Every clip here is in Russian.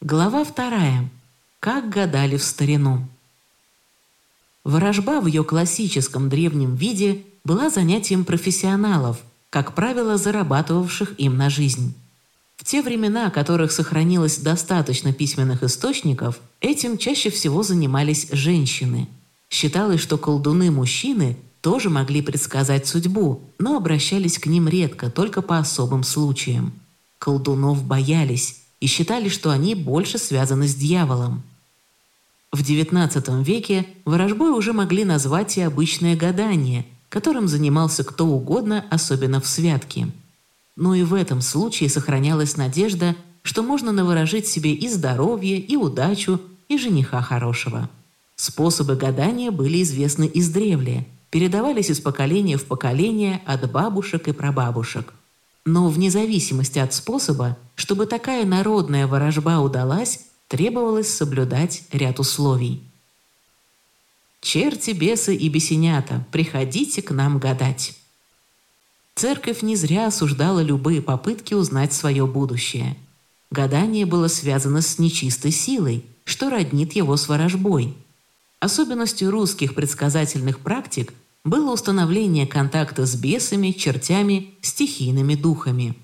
Глава вторая. Как гадали в старину. Ворожба в ее классическом древнем виде была занятием профессионалов, как правило, зарабатывавших им на жизнь. В те времена, о которых сохранилось достаточно письменных источников, этим чаще всего занимались женщины. Считалось, что колдуны-мужчины тоже могли предсказать судьбу, но обращались к ним редко, только по особым случаям. Колдунов боялись, и считали, что они больше связаны с дьяволом. В XIX веке ворожбой уже могли назвать и обычное гадание, которым занимался кто угодно, особенно в святке. Но и в этом случае сохранялась надежда, что можно наворожить себе и здоровье, и удачу, и жениха хорошего. Способы гадания были известны издревле, передавались из поколения в поколение от бабушек и прабабушек. Но вне зависимости от способа, чтобы такая народная ворожба удалась, требовалось соблюдать ряд условий. «Черти, бесы и бесенята, приходите к нам гадать». Церковь не зря осуждала любые попытки узнать свое будущее. Гадание было связано с нечистой силой, что роднит его с ворожбой. Особенностью русских предсказательных практик – было установление контакта с бесами, чертями, стихийными духами.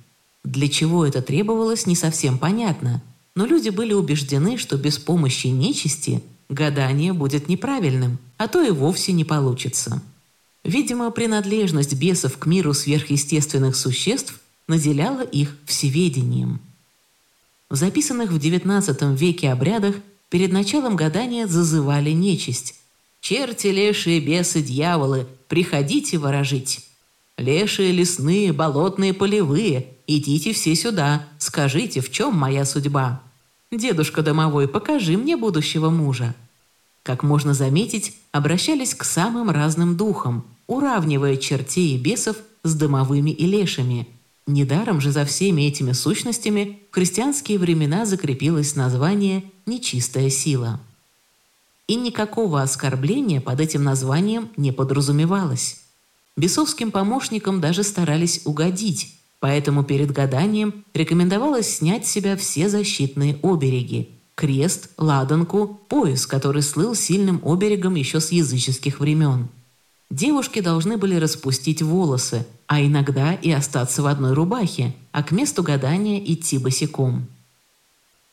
Для чего это требовалось, не совсем понятно, но люди были убеждены, что без помощи нечисти гадание будет неправильным, а то и вовсе не получится. Видимо, принадлежность бесов к миру сверхъестественных существ наделяла их всеведением. В записанных в XIX веке обрядах перед началом гадания зазывали нечисть, Черти, лешие, бесы, дьяволы, приходите ворожить. Лешие, лесные, болотные, полевые, идите все сюда, скажите, в чем моя судьба. Дедушка домовой, покажи мне будущего мужа. Как можно заметить, обращались к самым разным духам, уравнивая чертей и бесов с домовыми и лешими. Недаром же за всеми этими сущностями в христианские времена закрепилось название «нечистая сила» и никакого оскорбления под этим названием не подразумевалось. Бесовским помощникам даже старались угодить, поэтому перед гаданием рекомендовалось снять с себя все защитные обереги – крест, ладанку, пояс, который слыл сильным оберегом еще с языческих времен. Девушки должны были распустить волосы, а иногда и остаться в одной рубахе, а к месту гадания идти босиком.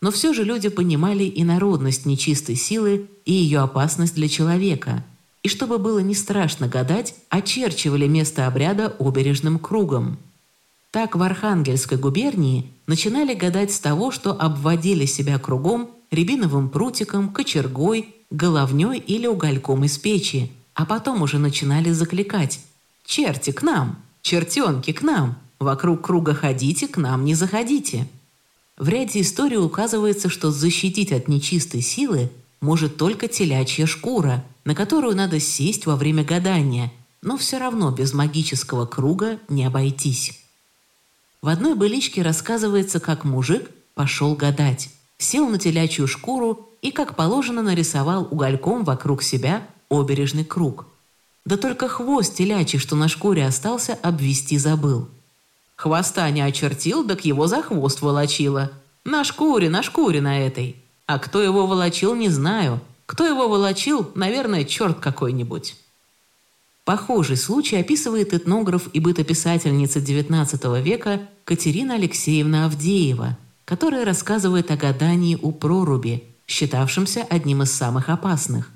Но все же люди понимали и народность нечистой силы, и ее опасность для человека. И чтобы было не страшно гадать, очерчивали место обряда обережным кругом. Так в Архангельской губернии начинали гадать с того, что обводили себя кругом рябиновым прутиком, кочергой, головней или угольком из печи, а потом уже начинали закликать «Черти, к нам! Чертенки, к нам! Вокруг круга ходите, к нам не заходите!» В ряде историй указывается, что защитить от нечистой силы может только телячья шкура, на которую надо сесть во время гадания, но все равно без магического круга не обойтись. В одной быличке рассказывается, как мужик пошел гадать, сел на телячью шкуру и, как положено, нарисовал угольком вокруг себя обережный круг. Да только хвост телячий, что на шкуре остался, обвести забыл – Хвоста не очертил, так его за хвост волочило. На шкуре, на шкуре на этой. А кто его волочил, не знаю. Кто его волочил, наверное, черт какой-нибудь. Похожий случай описывает этнограф и бытописательница XIX века Катерина Алексеевна Авдеева, которая рассказывает о гадании у проруби, считавшемся одним из самых опасных.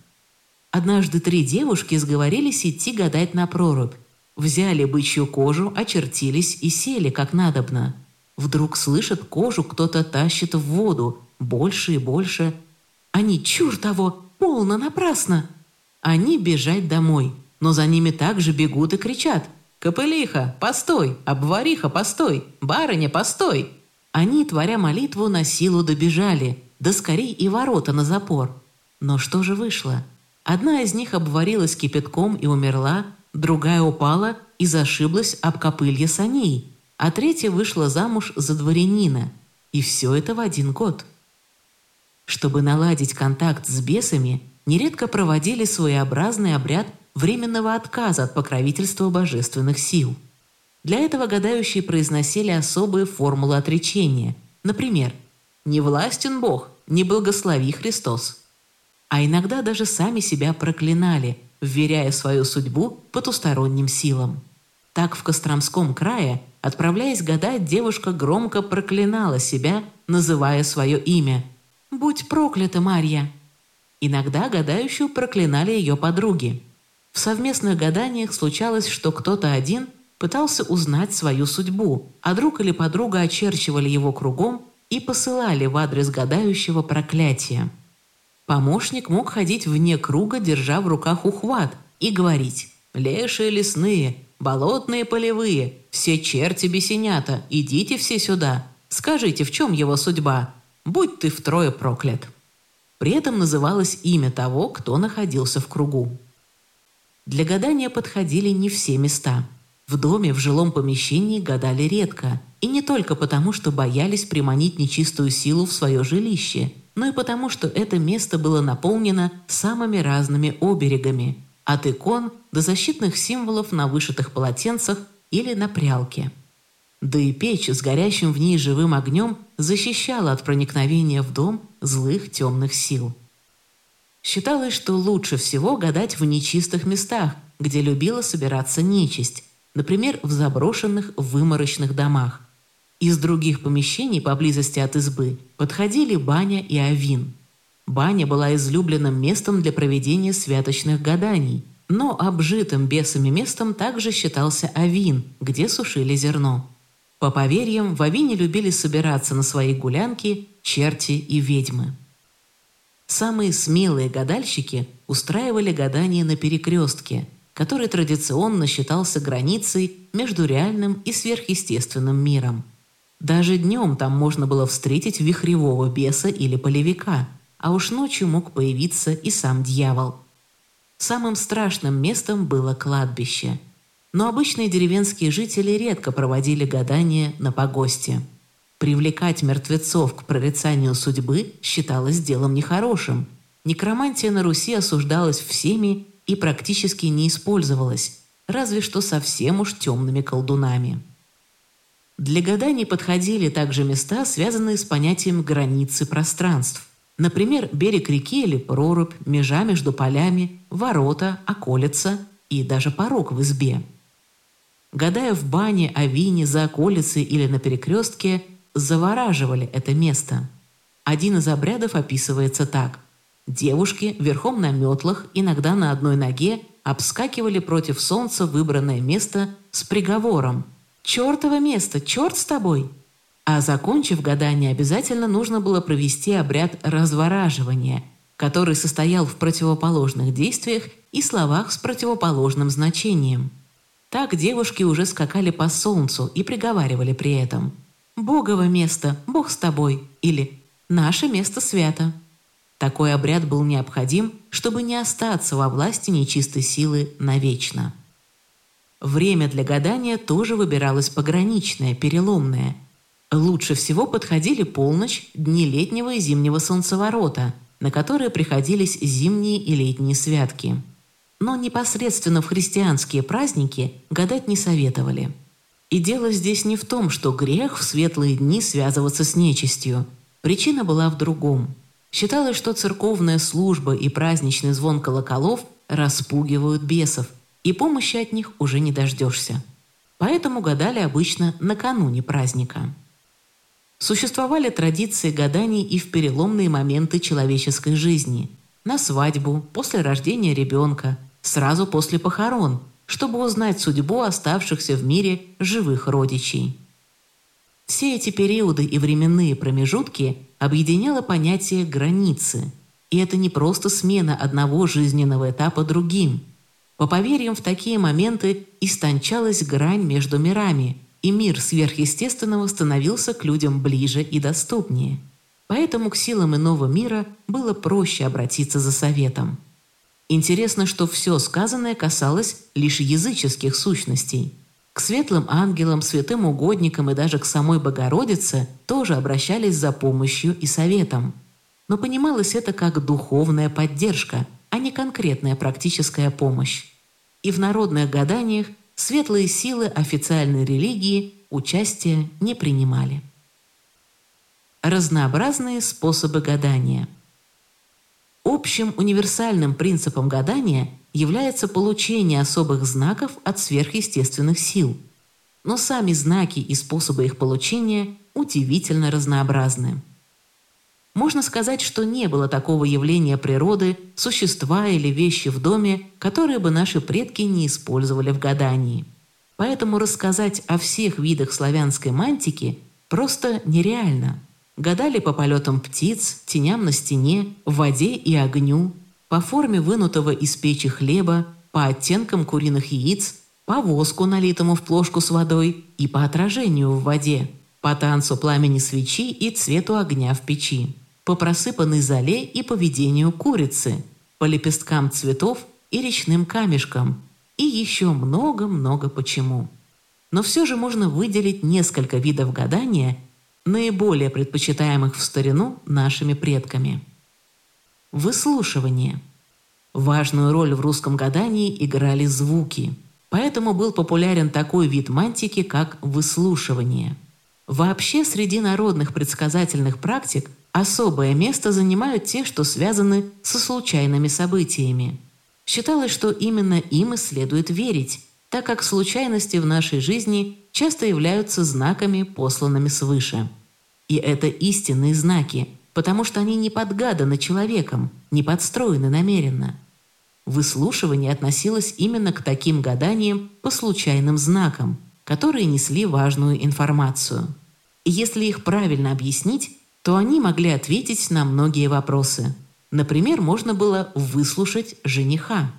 Однажды три девушки сговорились идти гадать на прорубь, Взяли бычью кожу, очертились и сели, как надобно. Вдруг слышат, кожу кто-то тащит в воду, больше и больше. Они, чур того, полно напрасно. Они бежать домой, но за ними также бегут и кричат. «Копылиха, постой! Обвариха, постой! Барыня, постой!» Они, творя молитву, на силу добежали, да скорей и ворота на запор. Но что же вышло? Одна из них обварилась кипятком и умерла, другая упала и зашиблась об копылье саней, а третья вышла замуж за дворянина. И все это в один год. Чтобы наладить контакт с бесами, нередко проводили своеобразный обряд временного отказа от покровительства божественных сил. Для этого гадающие произносили особые формулы отречения. Например, «Не властен Бог, не благослови Христос». А иногда даже сами себя проклинали, вверяя свою судьбу потусторонним силам. Так в Костромском крае, отправляясь гадать, девушка громко проклинала себя, называя свое имя. «Будь проклята, Марья!» Иногда гадающую проклинали ее подруги. В совместных гаданиях случалось, что кто-то один пытался узнать свою судьбу, а друг или подруга очерчивали его кругом и посылали в адрес гадающего проклятия. Помощник мог ходить вне круга, держа в руках ухват, и говорить «Лешие лесные, болотные полевые, все черти бесенята, идите все сюда, скажите, в чем его судьба, будь ты втрое проклят». При этом называлось имя того, кто находился в кругу. Для гадания подходили не все места. В доме, в жилом помещении гадали редко, и не только потому, что боялись приманить нечистую силу в свое жилище, но и потому, что это место было наполнено самыми разными оберегами, от икон до защитных символов на вышитых полотенцах или на прялке. Да и печь с горящим в ней живым огнем защищала от проникновения в дом злых темных сил. Считалось, что лучше всего гадать в нечистых местах, где любила собираться нечисть, например, в заброшенных выморочных домах. Из других помещений поблизости от избы подходили баня и авин. Баня была излюбленным местом для проведения святочных гаданий, но обжитым бесами местом также считался авин, где сушили зерно. По поверьям, в авине любили собираться на свои гулянки черти и ведьмы. Самые смелые гадальщики устраивали гадания на перекрестке, который традиционно считался границей между реальным и сверхъестественным миром. Даже днем там можно было встретить вихревого беса или полевика, а уж ночью мог появиться и сам дьявол. Самым страшным местом было кладбище. Но обычные деревенские жители редко проводили гадания на погосте. Привлекать мертвецов к прорицанию судьбы считалось делом нехорошим. Некромантия на Руси осуждалась всеми и практически не использовалась, разве что совсем уж темными колдунами. Для гаданий подходили также места, связанные с понятием границы пространств. Например, берег реки или прорубь, межа между полями, ворота, околица и даже порог в избе. Гадая в бане, авине, за околицей или на перекрестке – завораживали это место. Один из обрядов описывается так. Девушки верхом на метлах, иногда на одной ноге, обскакивали против солнца выбранное место с приговором «Чертово место, черт с тобой!» А закончив гадание, обязательно нужно было провести обряд развораживания, который состоял в противоположных действиях и словах с противоположным значением. Так девушки уже скакали по солнцу и приговаривали при этом – «Богово место, Бог с тобой» или «Наше место свято». Такой обряд был необходим, чтобы не остаться во власти нечистой силы навечно. Время для гадания тоже выбиралось пограничное, переломное. Лучше всего подходили полночь, дни летнего и зимнего солнцеворота, на которые приходились зимние и летние святки. Но непосредственно в христианские праздники гадать не советовали – и дело здесь не в том, что грех в светлые дни связываться с нечистью. Причина была в другом. Считалось, что церковная служба и праздничный звон колоколов распугивают бесов, и помощи от них уже не дождешься. Поэтому гадали обычно накануне праздника. Существовали традиции гаданий и в переломные моменты человеческой жизни. На свадьбу, после рождения ребенка, сразу после похорон – чтобы узнать судьбу оставшихся в мире живых родичей. Все эти периоды и временные промежутки объединяло понятие «границы». И это не просто смена одного жизненного этапа другим. По поверьям, в такие моменты истончалась грань между мирами, и мир сверхъестественного становился к людям ближе и доступнее. Поэтому к силам иного мира было проще обратиться за советом. Интересно, что все сказанное касалось лишь языческих сущностей. К светлым ангелам, святым угодникам и даже к самой Богородице тоже обращались за помощью и советом. Но понималось это как духовная поддержка, а не конкретная практическая помощь. И в народных гаданиях светлые силы официальной религии участия не принимали. Разнообразные способы гадания. Общим универсальным принципом гадания является получение особых знаков от сверхъестественных сил. Но сами знаки и способы их получения удивительно разнообразны. Можно сказать, что не было такого явления природы, существа или вещи в доме, которые бы наши предки не использовали в гадании. Поэтому рассказать о всех видах славянской мантики просто нереально. Гадали по полетам птиц, теням на стене, в воде и огню, по форме вынутого из печи хлеба, по оттенкам куриных яиц, по воску, налитому в плошку с водой, и по отражению в воде, по танцу пламени свечи и цвету огня в печи по просыпанной золе и поведению курицы, по лепесткам цветов и речным камешкам, и еще много-много почему. Но все же можно выделить несколько видов гадания, наиболее предпочитаемых в старину нашими предками. Выслушивание. Важную роль в русском гадании играли звуки, поэтому был популярен такой вид мантики, как выслушивание. Вообще среди народных предсказательных практик Особое место занимают те, что связаны со случайными событиями. Считалось, что именно им и следует верить, так как случайности в нашей жизни часто являются знаками, посланными свыше. И это истинные знаки, потому что они не подгаданы человеком, не подстроены намеренно. Выслушивание относилось именно к таким гаданиям по случайным знакам, которые несли важную информацию. И если их правильно объяснить, то они могли ответить на многие вопросы. Например, можно было выслушать жениха.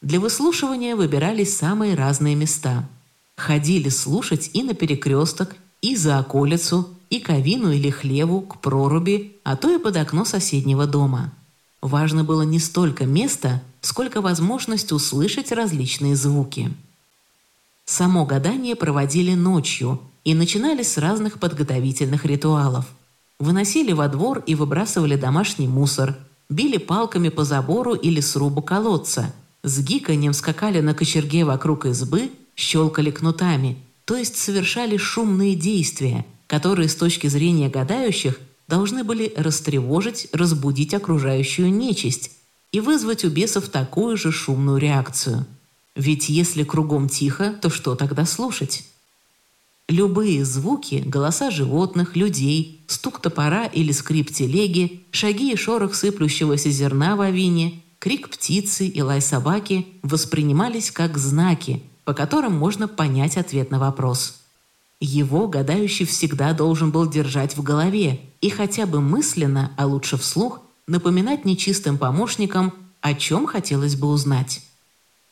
Для выслушивания выбирались самые разные места. Ходили слушать и на перекресток, и за околицу, и к авину или хлеву, к проруби, а то и под окно соседнего дома. Важно было не столько место, сколько возможность услышать различные звуки. Само гадание проводили ночью и начинали с разных подготовительных ритуалов. Выносили во двор и выбрасывали домашний мусор, били палками по забору или срубу колодца, с гиканьем скакали на кочерге вокруг избы, щелкали кнутами, то есть совершали шумные действия, которые с точки зрения гадающих должны были растревожить, разбудить окружающую нечисть и вызвать у бесов такую же шумную реакцию. Ведь если кругом тихо, то что тогда слушать? Любые звуки, голоса животных, людей, стук топора или скрип телеги, шаги и шорох сыплющегося зерна в авине, крик птицы и лай собаки воспринимались как знаки, по которым можно понять ответ на вопрос. Его гадающий всегда должен был держать в голове и хотя бы мысленно, а лучше вслух, напоминать нечистым помощникам, о чем хотелось бы узнать.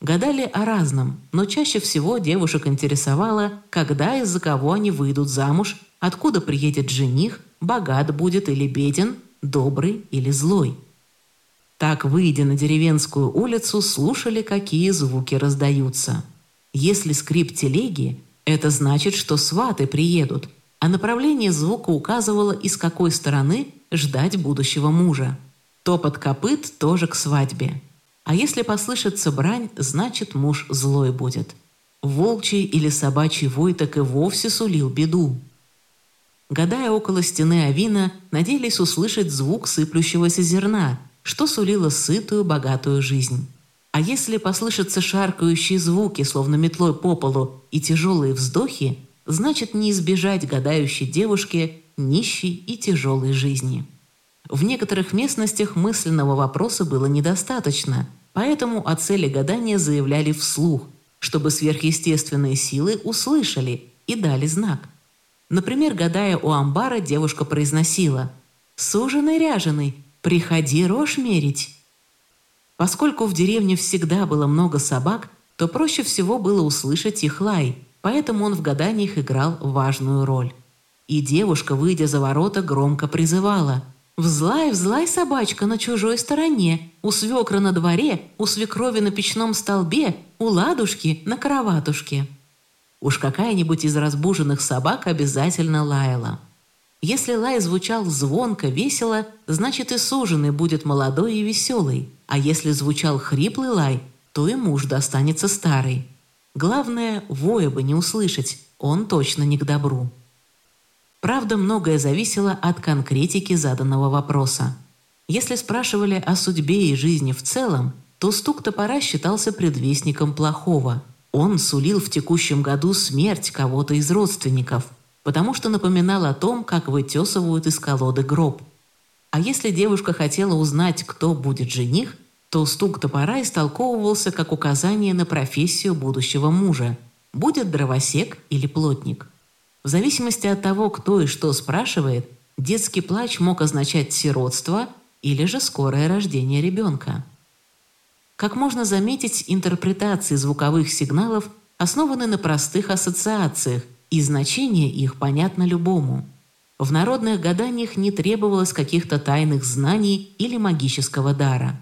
Гадали о разном, но чаще всего девушек интересовало, когда и за кого они выйдут замуж, откуда приедет жених, богат будет или беден, добрый или злой. Так, выйдя на деревенскую улицу, слушали, какие звуки раздаются. Если скрип телеги, это значит, что сваты приедут, а направление звука указывало, из какой стороны ждать будущего мужа. Топот копыт тоже к свадьбе. А если послышится брань, значит муж злой будет. Волчий или собачий вой так и вовсе сулил беду. Гадая около стены Авина, надеялись услышать звук сыплющегося зерна, что сулило сытую, богатую жизнь. А если послышатся шаркающие звуки, словно метлой по полу, и тяжелые вздохи, значит не избежать гадающей девушке нищей и тяжелой жизни. В некоторых местностях мысленного вопроса было недостаточно, поэтому о цели гадания заявляли вслух, чтобы сверхъестественные силы услышали и дали знак. Например, гадая у амбара, девушка произносила «Суженый ряженый, приходи рожь мерить». Поскольку в деревне всегда было много собак, то проще всего было услышать их лай, поэтому он в гаданиях играл важную роль. И девушка, выйдя за ворота, громко призывала – Взлай, взлай, собачка, на чужой стороне, у свекра на дворе, у свекрови на печном столбе, у ладушки на кроватушке. Уж какая-нибудь из разбуженных собак обязательно лаяла. Если лай звучал звонко, весело, значит и суженый будет молодой и веселый, а если звучал хриплый лай, то и муж достанется старый. Главное, воя бы не услышать, он точно не к добру. Правда, многое зависело от конкретики заданного вопроса. Если спрашивали о судьбе и жизни в целом, то стук топора считался предвестником плохого. Он сулил в текущем году смерть кого-то из родственников, потому что напоминал о том, как вытесывают из колоды гроб. А если девушка хотела узнать, кто будет жених, то стук топора истолковывался как указание на профессию будущего мужа – будет дровосек или плотник. В зависимости от того, кто и что спрашивает, детский плач мог означать сиротство или же скорое рождение ребенка. Как можно заметить, интерпретации звуковых сигналов основаны на простых ассоциациях, и значение их понятно любому. В народных гаданиях не требовалось каких-то тайных знаний или магического дара.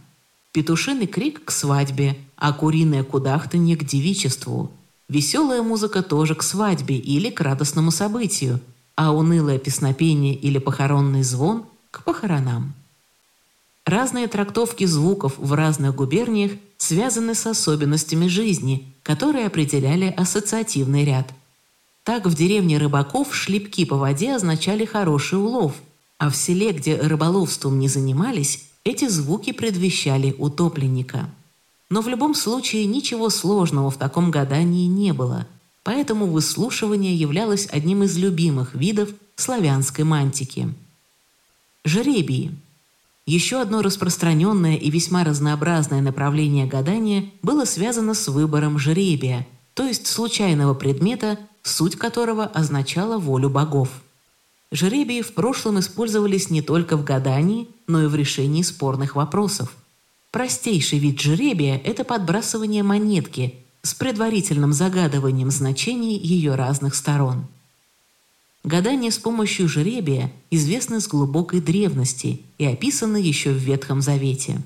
Петушиный крик к свадьбе, а куриное кудахтанье к девичеству – Веселая музыка тоже к свадьбе или к радостному событию, а унылое песнопение или похоронный звон – к похоронам. Разные трактовки звуков в разных губерниях связаны с особенностями жизни, которые определяли ассоциативный ряд. Так в деревне рыбаков шлепки по воде означали хороший улов, а в селе, где рыболовством не занимались, эти звуки предвещали утопленника. Но в любом случае ничего сложного в таком гадании не было, поэтому выслушивание являлось одним из любимых видов славянской мантики. Жребии. Еще одно распространенное и весьма разнообразное направление гадания было связано с выбором жребия, то есть случайного предмета, суть которого означала волю богов. Жребии в прошлом использовались не только в гадании, но и в решении спорных вопросов. Простейший вид жеребия – это подбрасывание монетки с предварительным загадыванием значений ее разных сторон. Гадания с помощью жеребия известны с глубокой древности и описаны еще в Ветхом Завете.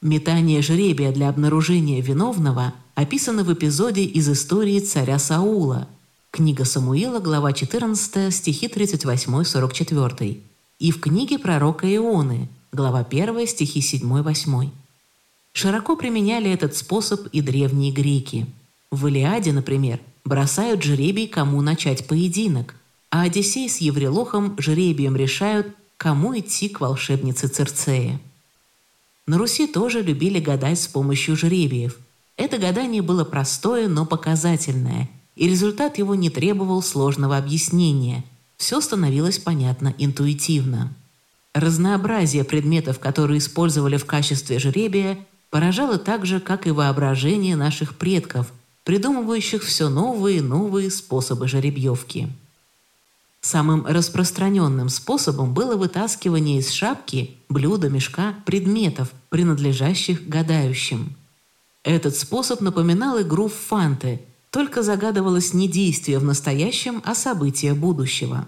Метание жеребия для обнаружения виновного описано в эпизоде из истории царя Саула, книга Самуила, глава 14, стихи 38-44, и в книге пророка Ионы, глава 1, стихи 7-8. Широко применяли этот способ и древние греки. В Илиаде, например, бросают жребий, кому начать поединок, а Одиссей с Еврелохом жребием решают, кому идти к волшебнице Церцея. На Руси тоже любили гадать с помощью жребиев. Это гадание было простое, но показательное, и результат его не требовал сложного объяснения. Все становилось понятно интуитивно. Разнообразие предметов, которые использовали в качестве жребия, поражало так же, как и воображение наших предков, придумывающих все новые и новые способы жеребьевки. Самым распространенным способом было вытаскивание из шапки, блюда, мешка предметов, принадлежащих гадающим. Этот способ напоминал игру в фанты, только загадывалось не действие в настоящем, а событие будущего.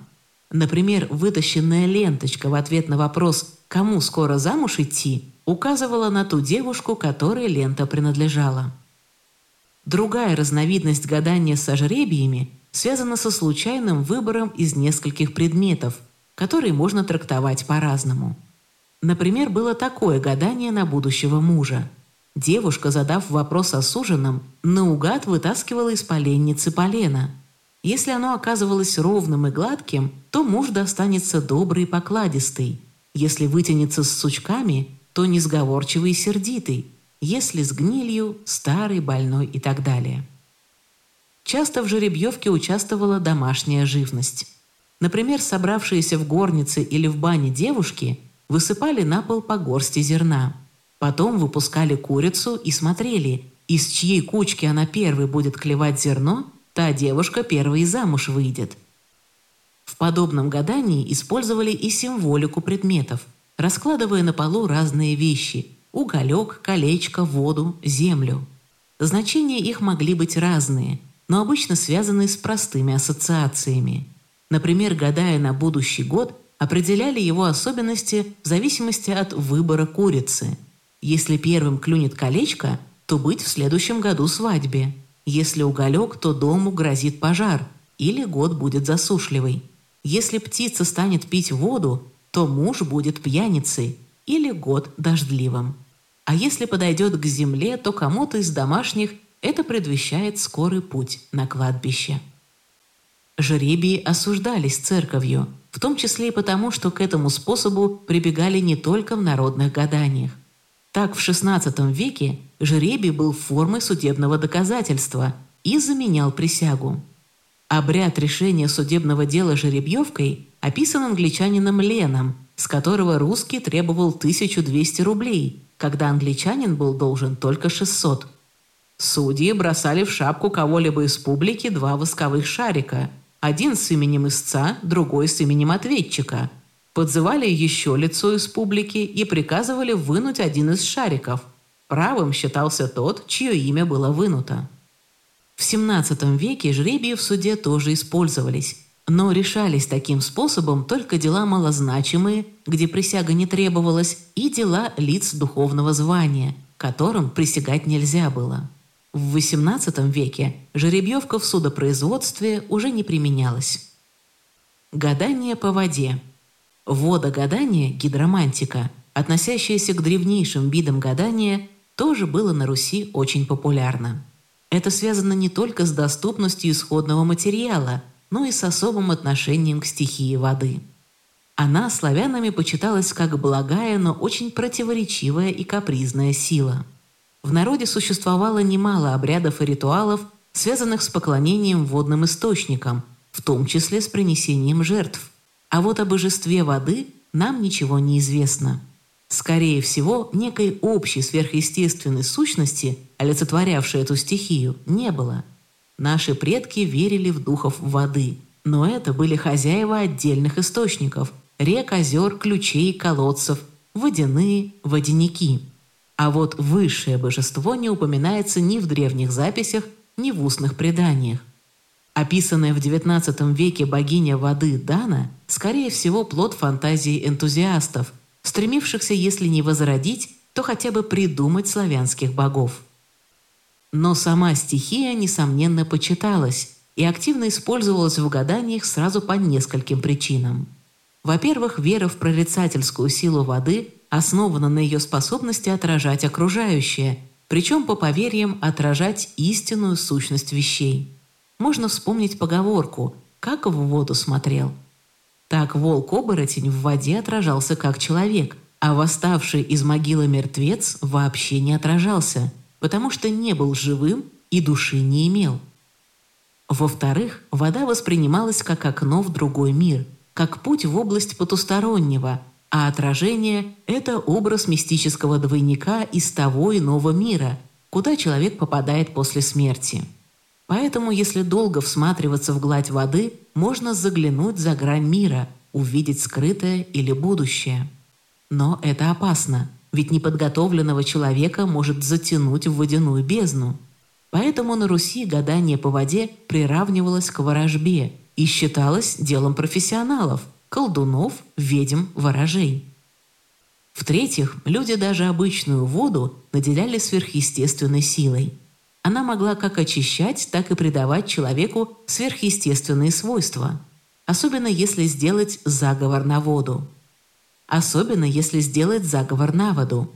Например, вытащенная ленточка в ответ на вопрос «Кому скоро замуж идти?» Указывала на ту девушку, которой лента принадлежала. Другая разновидность гадания со жребиями связана со случайным выбором из нескольких предметов, которые можно трактовать по-разному. Например, было такое гадание на будущего мужа. Девушка, задав вопрос о суженом, наугад вытаскивала из поленницы полено. Если оно оказывалось ровным и гладким, то муж достанется добрый и покладистый. Если вытянется с сучками, то несговорчивый и сердитый, если с гнилью, старый, больной и так далее. Часто в жеребьевке участвовала домашняя живность. Например, собравшиеся в горнице или в бане девушки высыпали на пол по горсти зерна. Потом выпускали курицу и смотрели, из чьей кучки она первой будет клевать зерно, та девушка первой замуж выйдет. В подобном гадании использовали и символику предметов – раскладывая на полу разные вещи – уголек, колечко, воду, землю. Значения их могли быть разные, но обычно связаны с простыми ассоциациями. Например, гадая на будущий год, определяли его особенности в зависимости от выбора курицы. Если первым клюнет колечко, то быть в следующем году свадьбе. Если уголек, то дому грозит пожар или год будет засушливый. Если птица станет пить воду, то муж будет пьяницей или год дождливым. А если подойдет к земле, то кому-то из домашних это предвещает скорый путь на кладбище. Жребии осуждались церковью, в том числе и потому, что к этому способу прибегали не только в народных гаданиях. Так в XVI веке жребий был формой судебного доказательства и заменял присягу. Обряд решения судебного дела жеребьевкой описан англичанином Леном, с которого русский требовал 1200 рублей, когда англичанин был должен только 600. Судьи бросали в шапку кого-либо из публики два восковых шарика, один с именем истца, другой с именем ответчика. Подзывали еще лицо из публики и приказывали вынуть один из шариков. Правым считался тот, чье имя было вынуто. В XVII веке жребии в суде тоже использовались, но решались таким способом только дела малозначимые, где присяга не требовалась, и дела лиц духовного звания, которым присягать нельзя было. В XVIII веке жеребьевка в судопроизводстве уже не применялась. Гадание по воде. Водогадание, гидромантика, относящееся к древнейшим видам гадания, тоже было на Руси очень популярно. Это связано не только с доступностью исходного материала, но и с особым отношением к стихии воды. Она славянами почиталась как благая, но очень противоречивая и капризная сила. В народе существовало немало обрядов и ритуалов, связанных с поклонением водным источникам, в том числе с принесением жертв. А вот о божестве воды нам ничего не известно. Скорее всего, некой общей сверхъестественной сущности, олицетворявшей эту стихию, не было. Наши предки верили в духов воды, но это были хозяева отдельных источников – рек, озер, ключей, колодцев, водяные, водяники. А вот высшее божество не упоминается ни в древних записях, ни в устных преданиях. Описанная в XIX веке богиня воды Дана, скорее всего, плод фантазии энтузиастов – стремившихся, если не возродить, то хотя бы придумать славянских богов. Но сама стихия, несомненно, почиталась и активно использовалась в гаданиях сразу по нескольким причинам. Во-первых, вера в прорицательскую силу воды основана на ее способности отражать окружающее, причем по поверьям отражать истинную сущность вещей. Можно вспомнить поговорку «как в воду смотрел». Так волк-оборотень в воде отражался как человек, а восставший из могилы мертвец вообще не отражался, потому что не был живым и души не имел. Во-вторых, вода воспринималась как окно в другой мир, как путь в область потустороннего, а отражение – это образ мистического двойника из того иного мира, куда человек попадает после смерти. Поэтому, если долго всматриваться в гладь воды, можно заглянуть за грань мира, увидеть скрытое или будущее. Но это опасно, ведь неподготовленного человека может затянуть в водяную бездну. Поэтому на Руси гадание по воде приравнивалось к ворожбе и считалось делом профессионалов – колдунов, ведьм, ворожей. В-третьих, люди даже обычную воду наделяли сверхъестественной силой – она могла как очищать, так и придавать человеку сверхъестественные свойства, особенно если сделать заговор на воду. Особенно если сделать заговор на воду.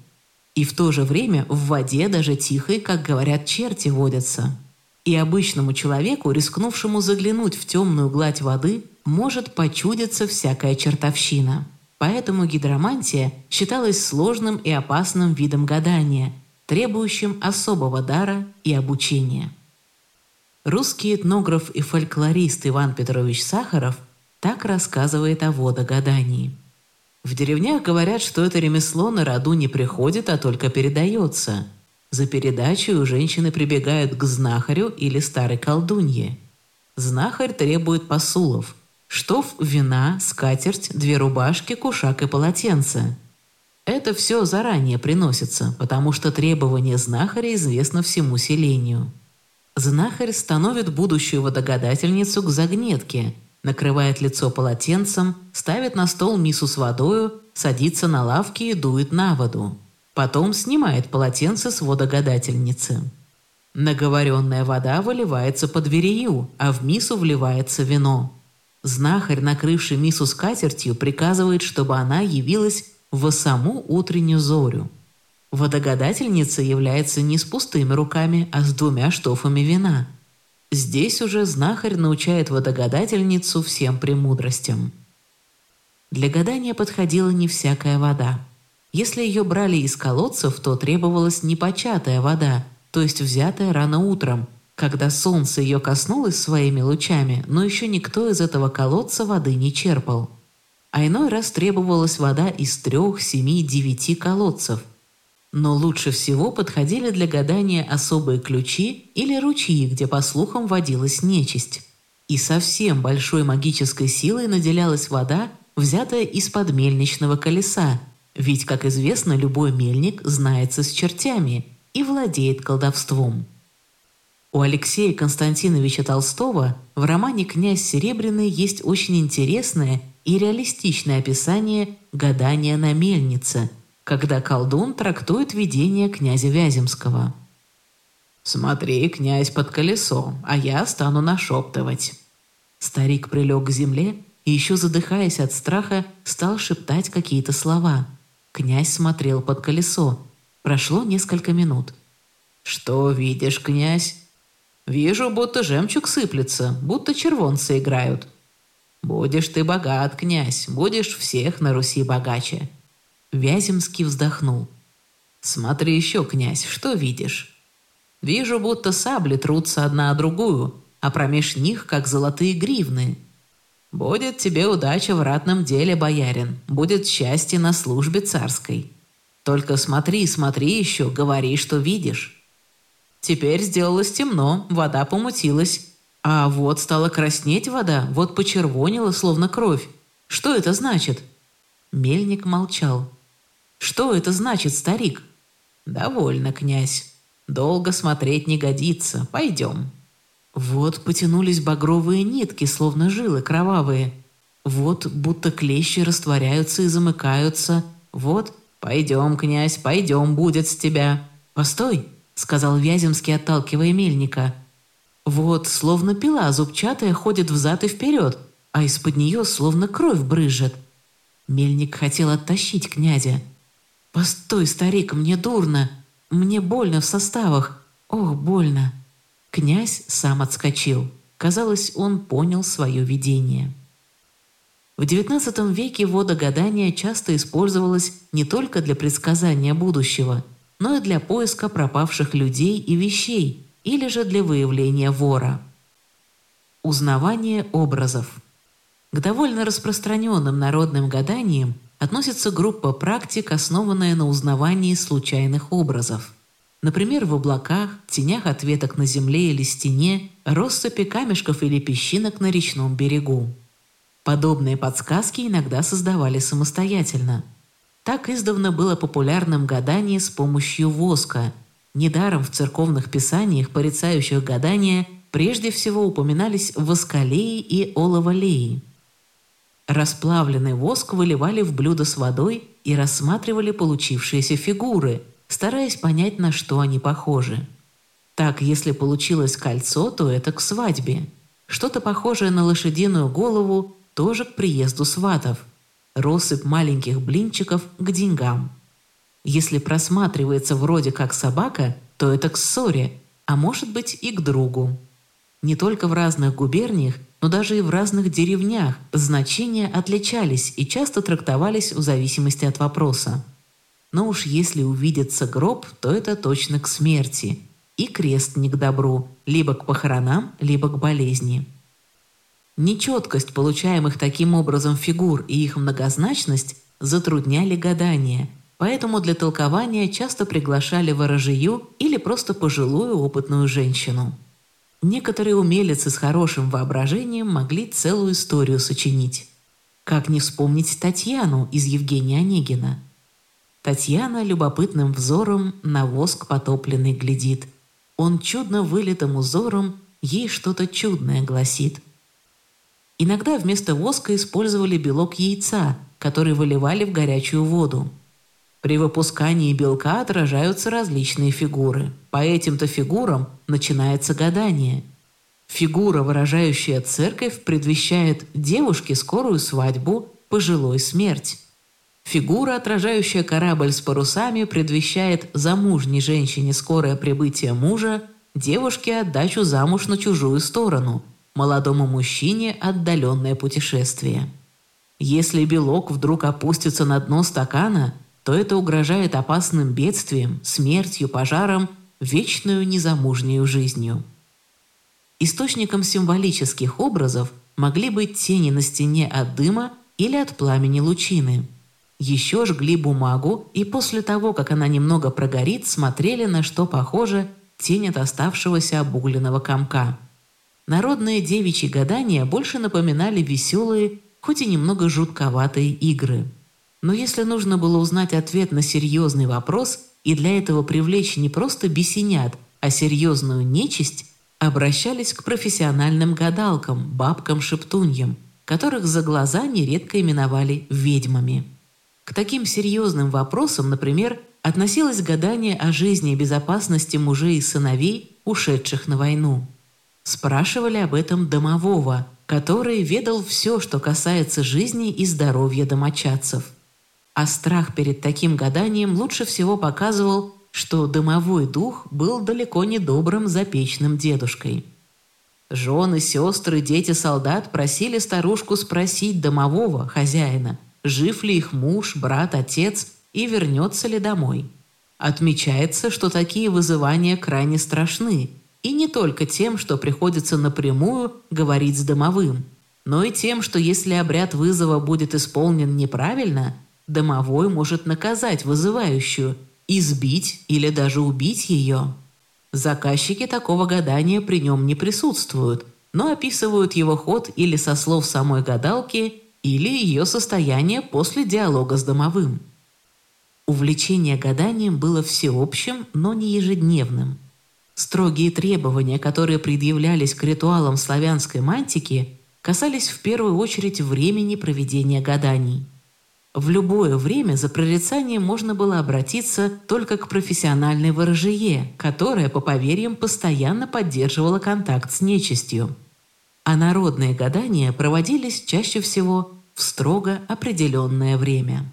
И в то же время в воде даже тихой, как говорят, черти водятся. И обычному человеку, рискнувшему заглянуть в темную гладь воды, может почудиться всякая чертовщина. Поэтому гидромантия считалась сложным и опасным видом гадания – требующим особого дара и обучения. Русский этнограф и фольклорист Иван Петрович Сахаров так рассказывает о водогадании. В деревнях говорят, что это ремесло на роду не приходит, а только передается. За передачей женщины прибегают к знахарю или старой колдунье. Знахарь требует посулов – штоф, вина, скатерть, две рубашки, кушак и полотенце – это все заранее приносится, потому что требование знахаря известно всему селению. Знахарь становит будущую водогадательницу к загнетке, накрывает лицо полотенцем, ставит на стол мису с водою, садится на лавке и дует на воду. Потом снимает полотенце с водогадательницы. Наговоренная вода выливается под дверью, а в мису вливается вино. Знахарь, накрывший мису скатертью, приказывает, чтобы она явилась в саму утреннюю зорю. Водогадательница является не с пустыми руками, а с двумя штофами вина. Здесь уже знахарь научает водогадательницу всем премудростям. Для гадания подходила не всякая вода. Если ее брали из колодцев, то требовалась непочатая вода, то есть взятая рано утром, когда солнце ее коснулось своими лучами, но еще никто из этого колодца воды не черпал. А иной раз требовалась вода из трех, семи, девяти колодцев. Но лучше всего подходили для гадания особые ключи или ручьи, где, по слухам, водилась нечисть. И совсем большой магической силой наделялась вода, взятая из-под мельничного колеса, ведь, как известно, любой мельник знается с чертями и владеет колдовством. У Алексея Константиновича Толстого в романе «Князь Серебряный» есть очень интересное и реалистичное описание гадания на мельнице, когда колдун трактует видение князя Вяземского. «Смотри, князь, под колесо, а я стану нашептывать». Старик прилег к земле и, еще задыхаясь от страха, стал шептать какие-то слова – Князь смотрел под колесо. Прошло несколько минут. «Что видишь, князь?» «Вижу, будто жемчуг сыплется, будто червонцы играют». «Будешь ты богат, князь, будешь всех на Руси богаче». Вяземский вздохнул. «Смотри еще, князь, что видишь?» «Вижу, будто сабли трутся одна о другую, а промеж них, как золотые гривны. «Будет тебе удача в ратном деле, боярин, будет счастье на службе царской. Только смотри, смотри еще, говори, что видишь». Теперь сделалось темно, вода помутилась. А вот стала краснеть вода, вот почервонила, словно кровь. Что это значит?» Мельник молчал. «Что это значит, старик?» «Довольно, князь. Долго смотреть не годится. Пойдем». Вот потянулись багровые нитки, словно жилы кровавые. Вот будто клещи растворяются и замыкаются. Вот «Пойдем, князь, пойдем, будет с тебя». «Постой», — сказал Вяземский, отталкивая мельника. Вот, словно пила зубчатая ходит взад и вперед, а из-под нее словно кровь брызжет. Мельник хотел оттащить князя. «Постой, старик, мне дурно. Мне больно в составах. Ох, больно». Князь сам отскочил. Казалось, он понял свое видение. В XIX веке водогадание часто использовалось не только для предсказания будущего, но и для поиска пропавших людей и вещей, или же для выявления вора. Узнавание образов. К довольно распространенным народным гаданиям относится группа практик, основанная на узнавании случайных образов – Например, в облаках, тенях от веток на земле или стене, россыпи камешков или песчинок на речном берегу. Подобные подсказки иногда создавали самостоятельно. Так издавна было популярным гадание с помощью воска. Недаром в церковных писаниях, порицающих гадания, прежде всего упоминались воскалеи и оловолеи. Расплавленный воск выливали в блюдо с водой и рассматривали получившиеся фигуры – стараясь понять, на что они похожи. Так, если получилось кольцо, то это к свадьбе. Что-то похожее на лошадиную голову тоже к приезду сватов. Россыпь маленьких блинчиков к деньгам. Если просматривается вроде как собака, то это к ссоре, а может быть и к другу. Не только в разных губерниях, но даже и в разных деревнях значения отличались и часто трактовались в зависимости от вопроса. Но уж если увидится гроб, то это точно к смерти. И крест не к добру, либо к похоронам, либо к болезни. Нечеткость получаемых таким образом фигур и их многозначность затрудняли гадание, поэтому для толкования часто приглашали ворожию или просто пожилую опытную женщину. Некоторые умелицы с хорошим воображением могли целую историю сочинить. Как не вспомнить Татьяну из Евгения Онегина – Татьяна любопытным взором на воск потопленный глядит. Он чудно вылитым узором ей что-то чудное гласит. Иногда вместо воска использовали белок яйца, который выливали в горячую воду. При выпускании белка отражаются различные фигуры. По этим-то фигурам начинается гадание. Фигура, выражающая церковь, предвещает девушке скорую свадьбу, пожилой смерть. Фигура, отражающая корабль с парусами, предвещает замужней женщине скорое прибытие мужа, девушке отдачу замуж на чужую сторону, молодому мужчине отдаленное путешествие. Если белок вдруг опустится на дно стакана, то это угрожает опасным бедствием, смертью, пожаром, вечную незамужнюю жизнью. Источником символических образов могли быть тени на стене от дыма или от пламени лучины. Еще жгли бумагу, и после того, как она немного прогорит, смотрели на что похоже тень от оставшегося обугленного комка. Народные девичьи гадания больше напоминали веселые, хоть и немного жутковатые игры. Но если нужно было узнать ответ на серьезный вопрос и для этого привлечь не просто бесенят, а серьезную нечисть, обращались к профессиональным гадалкам, бабкам-шептуньям, которых за глаза нередко именовали ведьмами. К таким серьезным вопросам, например, относилось гадание о жизни и безопасности мужей и сыновей, ушедших на войну. Спрашивали об этом домового, который ведал все, что касается жизни и здоровья домочадцев. А страх перед таким гаданием лучше всего показывал что дымовой дух был далеко не добрым запечным дедушкой. Жены, сестры, дети солдат просили старушку спросить домового, хозяина, жив ли их муж, брат, отец и вернется ли домой. Отмечается, что такие вызывания крайне страшны, и не только тем, что приходится напрямую говорить с домовым, но и тем, что если обряд вызова будет исполнен неправильно, домовой может наказать вызывающую – избить или даже убить ее. Заказчики такого гадания при нем не присутствуют, но описывают его ход или со слов самой гадалки, или ее состояние после диалога с домовым. Увлечение гаданием было всеобщим, но не ежедневным. Строгие требования, которые предъявлялись к ритуалам славянской мантики, касались в первую очередь времени проведения гаданий – в любое время за прорицанием можно было обратиться только к профессиональной ворожее, которая, по поверьям, постоянно поддерживала контакт с нечистью. А народные гадания проводились чаще всего в строго определенное время.